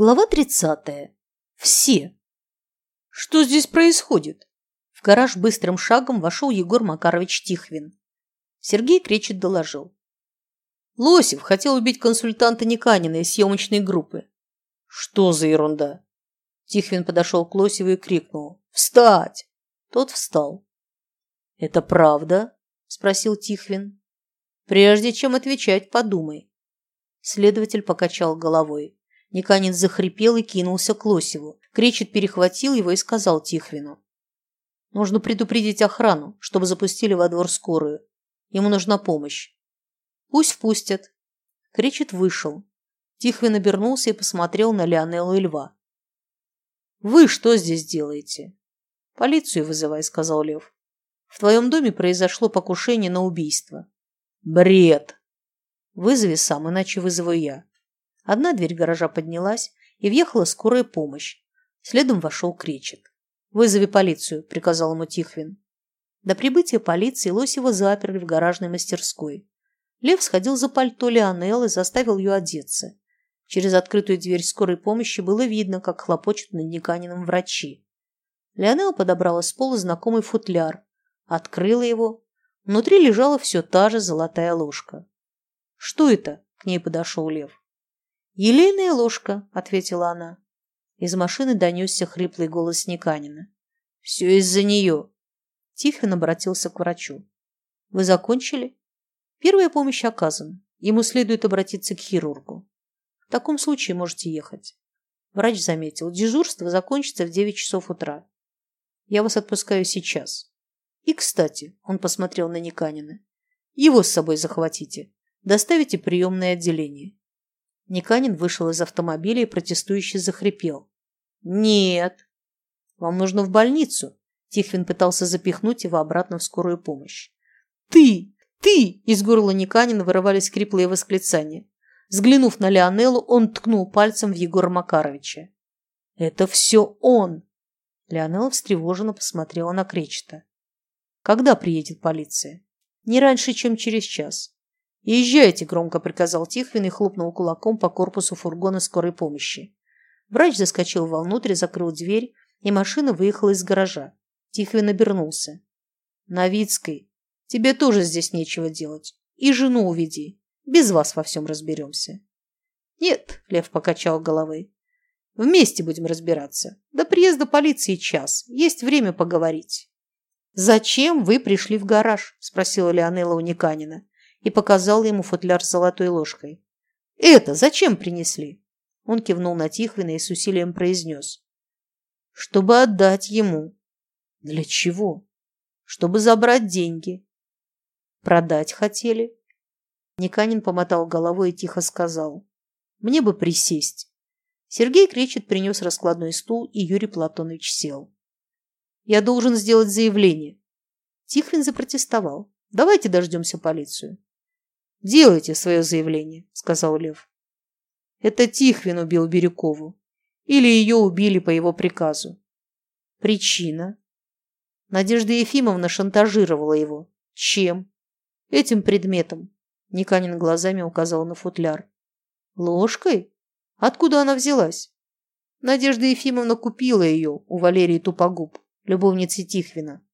Глава 30. Все. Что здесь происходит? В гараж быстрым шагом вошел Егор Макарович Тихвин. Сергей Кречет доложил. Лосев хотел убить консультанта Никанина из съемочной группы. Что за ерунда? Тихвин подошел к Лосеву и крикнул. «Встать!» Тот встал. «Это правда?» – спросил Тихвин. «Прежде чем отвечать, подумай». Следователь покачал головой. Никанин захрипел и кинулся к Лосеву. Кречет перехватил его и сказал Тихвину. «Нужно предупредить охрану, чтобы запустили во двор скорую. Ему нужна помощь». «Пусть впустят». Кречет вышел. Тихвин обернулся и посмотрел на Леонеллу и Льва. «Вы что здесь делаете?» «Полицию вызывай», — сказал Лев. «В твоем доме произошло покушение на убийство». «Бред!» «Вызови сам, иначе вызову я». Одна дверь гаража поднялась, и въехала скорая помощь. Следом вошел Кречет. «Вызови полицию», – приказал ему Тихвин. До прибытия полиции Лосева заперли в гаражной мастерской. Лев сходил за пальто Леонеллы и заставил ее одеться. Через открытую дверь скорой помощи было видно, как хлопочут над Никаниным врачи. Леонелла подобрала с пола знакомый футляр, открыла его. Внутри лежала все та же золотая ложка. «Что это?» – к ней подошел Лев. «Елейная ложка», — ответила она. Из машины донесся хриплый голос Никанина. «Все из-за нее». Тихон обратился к врачу. «Вы закончили?» «Первая помощь оказана. Ему следует обратиться к хирургу. В таком случае можете ехать». Врач заметил. «Дежурство закончится в девять часов утра. Я вас отпускаю сейчас. И, кстати, он посмотрел на Никанина. Его с собой захватите. Доставите приемное отделение. Никанин вышел из автомобиля и протестующе захрипел. «Нет!» «Вам нужно в больницу!» Тихвин пытался запихнуть его обратно в скорую помощь. «Ты! Ты!» Из горла Никанина вырывались криплые восклицания. Взглянув на Леонеллу, он ткнул пальцем в Егора Макаровича. «Это все он!» Леонелла встревоженно посмотрела на Кречета. «Когда приедет полиция?» «Не раньше, чем через час. «Езжайте!» – громко приказал Тихвин и хлопнул кулаком по корпусу фургона скорой помощи. Врач заскочил вовнутрь, закрыл дверь, и машина выехала из гаража. Тихвин обернулся. «Новицкой, тебе тоже здесь нечего делать. И жену уведи. Без вас во всем разберемся». «Нет», – Лев покачал головой. «Вместе будем разбираться. До приезда полиции час. Есть время поговорить». «Зачем вы пришли в гараж?» – спросила Леонела у и показал ему футляр с золотой ложкой. «Это зачем принесли?» Он кивнул на Тихвина и с усилием произнес. «Чтобы отдать ему». «Для чего?» «Чтобы забрать деньги». «Продать хотели?» Никанин помотал головой и тихо сказал. «Мне бы присесть». Сергей Кречет принес раскладной стул, и Юрий Платонович сел. «Я должен сделать заявление». Тихвин запротестовал. «Давайте дождемся полицию». «Делайте свое заявление», — сказал Лев. Это Тихвин убил Бирюкову. Или ее убили по его приказу. Причина? Надежда Ефимовна шантажировала его. Чем? Этим предметом. Никанин глазами указал на футляр. Ложкой? Откуда она взялась? Надежда Ефимовна купила ее у Валерии Тупогуб, любовницы Тихвина.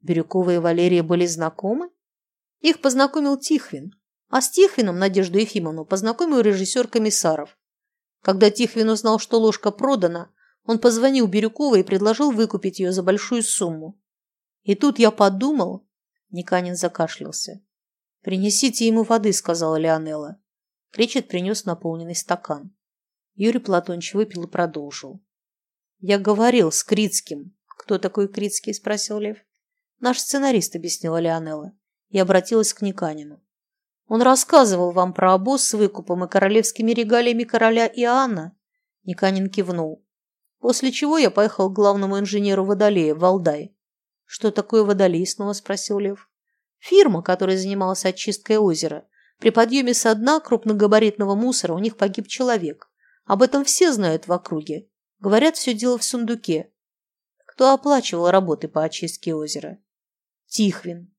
Бирюкова и Валерия были знакомы? Их познакомил Тихвин, а с Тихвином Надежду Ефимовну познакомил режиссер Комиссаров. Когда Тихвин узнал, что ложка продана, он позвонил Бирюковой и предложил выкупить ее за большую сумму. И тут я подумал... Никанин закашлялся. «Принесите ему воды», — сказала Леонелла. Кречет принес наполненный стакан. Юрий Платонович выпил и продолжил. «Я говорил с Крицким». «Кто такой Крицкий?» — спросил Лев. «Наш сценарист», — объяснила Леонелла и обратилась к Никанину. «Он рассказывал вам про обоз с выкупом и королевскими регалиями короля Иоанна?» Никанин кивнул. После чего я поехал к главному инженеру Водолея, в Валдай. «Что такое Водолей?» – снова спросил Лев. «Фирма, которая занималась очисткой озера. При подъеме со дна крупногабаритного мусора у них погиб человек. Об этом все знают в округе. Говорят, все дело в сундуке. Кто оплачивал работы по очистке озера? Тихвин.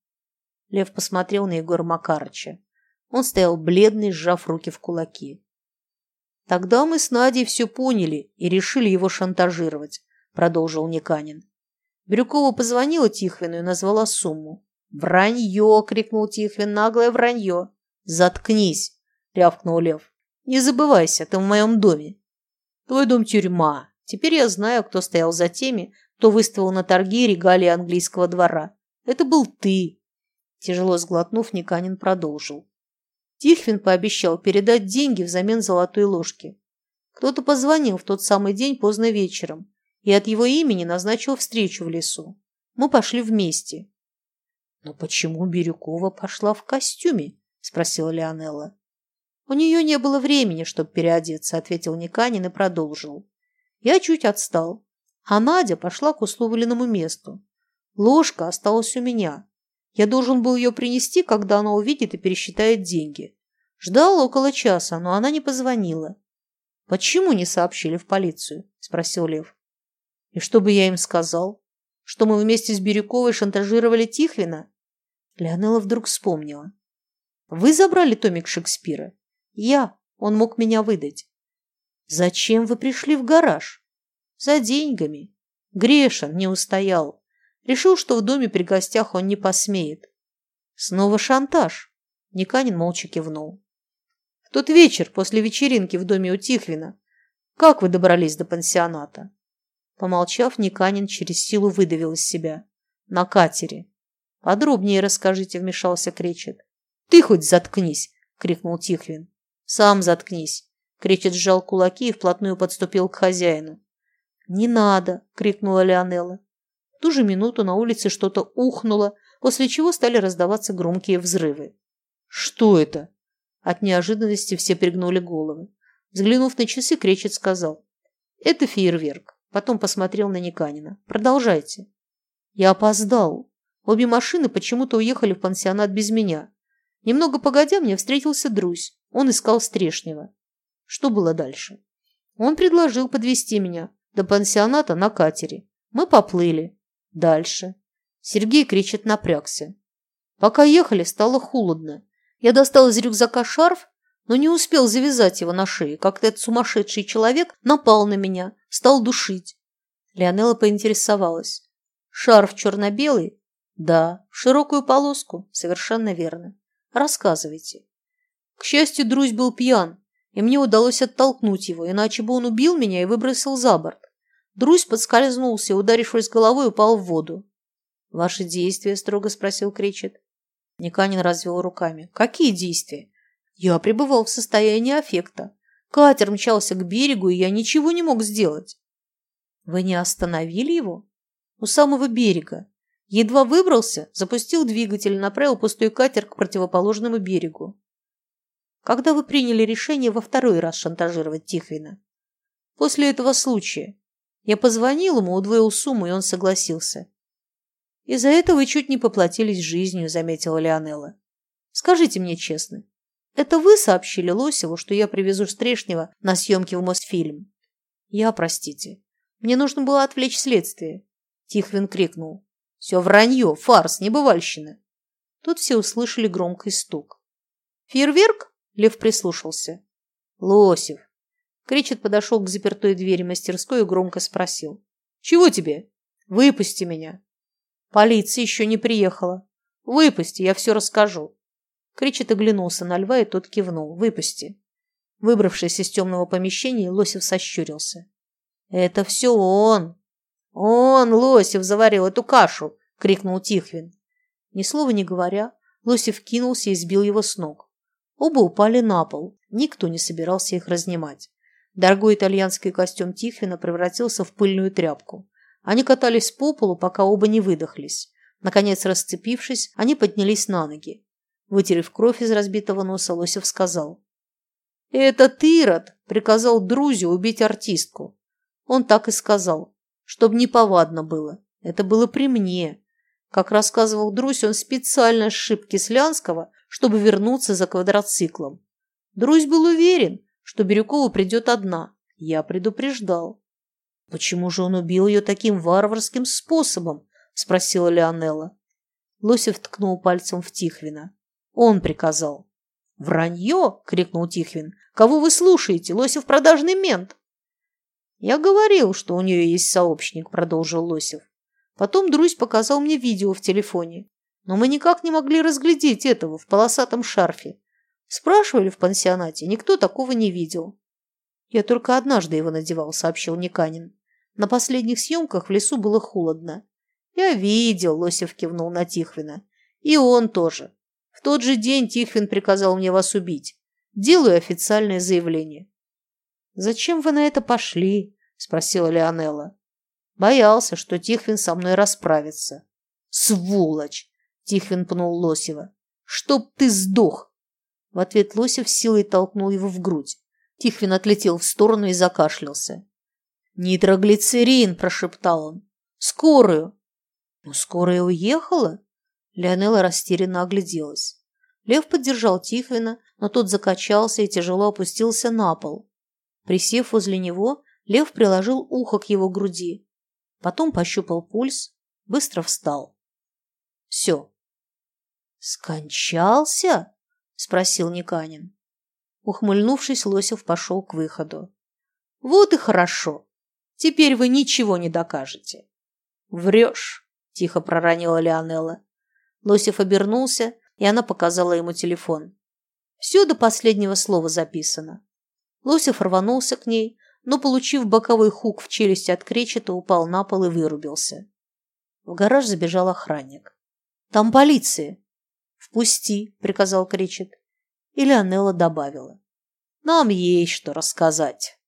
Лев посмотрел на Егора Макарыча. Он стоял бледный, сжав руки в кулаки. Тогда мы с Надей все поняли и решили его шантажировать, продолжил Никанин. Бирюкова позвонила Тихвину и назвала сумму. «Вранье!» — крикнул Тихвин. «Наглое вранье!» «Заткнись!» — рявкнул Лев. «Не забывайся, ты в моем доме. Твой дом – тюрьма. Теперь я знаю, кто стоял за теми, кто выставил на торги регалии английского двора. Это был ты!» Тяжело сглотнув, Никанин продолжил. Тихвин пообещал передать деньги взамен золотой ложки. Кто-то позвонил в тот самый день поздно вечером и от его имени назначил встречу в лесу. Мы пошли вместе. «Но почему Бирюкова пошла в костюме?» – спросила Леонелла. «У нее не было времени, чтобы переодеться», – ответил Никанин и продолжил. Я чуть отстал, а Надя пошла к условленному месту. Ложка осталась у меня. Я должен был ее принести, когда она увидит и пересчитает деньги. Ждал около часа, но она не позвонила. «Почему не сообщили в полицию?» – спросил Лев. «И что бы я им сказал? Что мы вместе с Бирюковой шантажировали Тихвина?» Леонела вдруг вспомнила. «Вы забрали томик Шекспира?» «Я. Он мог меня выдать». «Зачем вы пришли в гараж?» «За деньгами. Грешен не устоял. Решил, что в доме при гостях он не посмеет». «Снова шантаж?» Никанин молча кивнул. «В тот вечер, после вечеринки в доме у Тихвина, как вы добрались до пансионата?» Помолчав, Никанин через силу выдавил из себя. «На катере. «Подробнее расскажите», — вмешался Кречет. «Ты хоть заткнись!» — крикнул Тихвин. «Сам заткнись!» Кречет сжал кулаки и вплотную подступил к хозяину. «Не надо!» — крикнула Леонелла. Ту же минуту на улице что-то ухнуло, после чего стали раздаваться громкие взрывы. «Что это?» От неожиданности все пригнули головы. Взглянув на часы, Кречет сказал. «Это фейерверк». Потом посмотрел на Никанина. «Продолжайте». «Я опоздал», Обе машины почему-то уехали в пансионат без меня. Немного погодя мне встретился Друзь. Он искал Стрешнева. Что было дальше? Он предложил подвести меня до пансионата на катере. Мы поплыли. Дальше. Сергей кричит напрягся. Пока ехали, стало холодно. Я достал из рюкзака шарф, но не успел завязать его на шее, как этот сумасшедший человек напал на меня, стал душить. Леонела поинтересовалась. Шарф черно-белый да, широкую полоску, совершенно верно. Рассказывайте. К счастью, Друзь был пьян, и мне удалось оттолкнуть его, иначе бы он убил меня и выбросил за борт. Друзь подскользнулся, ударившись головой, упал в воду. «Ваши действия?» – строго спросил Кречет. Никанин развел руками. «Какие действия?» «Я пребывал в состоянии аффекта. Катер мчался к берегу, и я ничего не мог сделать». «Вы не остановили его?» «У самого берега. Едва выбрался, запустил двигатель и направил пустой катер к противоположному берегу. Когда вы приняли решение во второй раз шантажировать Тихвина? После этого случая. Я позвонил ему, удвоил сумму, и он согласился. Из-за этого вы чуть не поплатились жизнью, заметила Леонелла. Скажите мне честно, это вы сообщили Лосеву, что я привезу Стрешнева на съемки в Мосфильм? Я, простите. Мне нужно было отвлечь следствие. Тихвин крикнул. Все вранье, фарс, небывальщина. Тут все услышали громкий стук. «Фейерверк?» – Лев прислушался. «Лосев!» Кричит подошел к запертой двери мастерской и громко спросил. «Чего тебе? Выпусти меня!» «Полиция еще не приехала. Выпусти, я все расскажу!» Кричит оглянулся на льва, и тот кивнул. «Выпусти!» Выбравшись из темного помещения, Лосев сощурился. «Это все он!» «Он, Лосев, заварил эту кашу!» — крикнул Тихвин. Ни слова не говоря, Лосев кинулся и сбил его с ног. Оба упали на пол. Никто не собирался их разнимать. Дорогой итальянский костюм Тихвина превратился в пыльную тряпку. Они катались по полу, пока оба не выдохлись. Наконец, расцепившись, они поднялись на ноги. Вытерев кровь из разбитого носа, Лосев сказал. «Этот Ирод приказал Друзю убить артистку». Он так и сказал чтобы не повадно было. Это было при мне. Как рассказывал Друзь, он специально сшиб Кислянского, чтобы вернуться за квадроциклом. Друзь был уверен, что Бирюкова придет одна. Я предупреждал. «Почему же он убил ее таким варварским способом?» – спросила Леонелла. Лосев ткнул пальцем в Тихвина. «Он приказал». «Вранье!» – крикнул Тихвин. «Кого вы слушаете? Лосев продажный мент!» «Я говорил, что у нее есть сообщник», – продолжил Лосев. Потом Друзь показал мне видео в телефоне. Но мы никак не могли разглядеть этого в полосатом шарфе. Спрашивали в пансионате, никто такого не видел. Я только однажды его надевал, сообщил Никанин. На последних съемках в лесу было холодно. Я видел, Лосев кивнул на Тихвина. И он тоже. В тот же день Тихвин приказал мне вас убить. Делаю официальное заявление. «Зачем вы на это пошли?» – спросила Леонелла. Боялся, что Тихвин со мной расправится. «Сволочь!» – Тихвин пнул Лосева. «Чтоб ты сдох!» В ответ Лосев силой толкнул его в грудь. Тихвин отлетел в сторону и закашлялся. «Нитроглицерин!» – прошептал он. «Скорую!» «Ну, скорая уехала?» Леонела растерянно огляделась. Лев поддержал Тихвина, но тот закачался и тяжело опустился на пол. Присев возле него, Лев приложил ухо к его груди. Потом пощупал пульс, быстро встал. Все. «Скончался?» – спросил Никанин. Ухмыльнувшись, Лосев пошел к выходу. «Вот и хорошо. Теперь вы ничего не докажете». «Врешь», – тихо проронила Леонелла. Лосев обернулся, и она показала ему телефон. Все до последнего слова записано. Лосев рванулся к ней, но, получив боковой хук в челюсть от кречета, упал на пол и вырубился. В гараж забежал охранник. «Там полиция!» «Впусти!» – приказал кречет. И Леонелла добавила. «Нам есть что рассказать!»